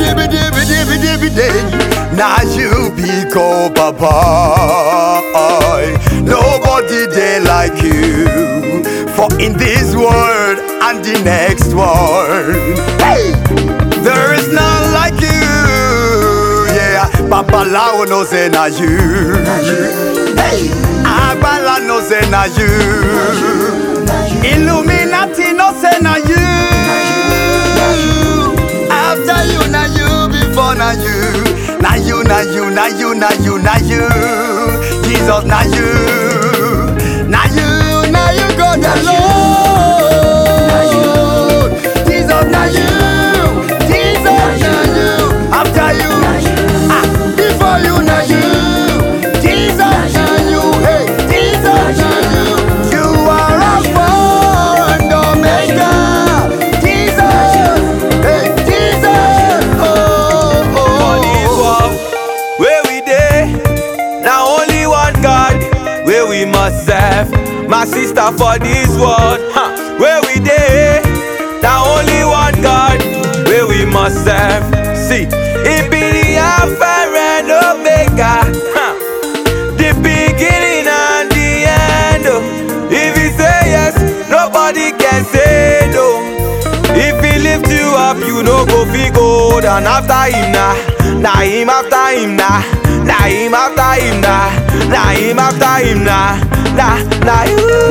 every day. Now you be papa. Nobody there like you. For in this world and the next world, hey, there is none like you. Yeah, Papa Lao no say na you. Hey, Agbala no say na you. Illuminati no say na you. Na you, na you, na you. Jesus, na you. My sister for this world, where we dey, na only one God where we must serve. See, it be the Alpha and Omega, huh, the beginning and the end. oh. If he say yes, nobody can say no. If he lift you up, you no go fit go down after him nah. Nah him after him nah. Nah him after him nah. Nah him after him. Nah nah you. Oh,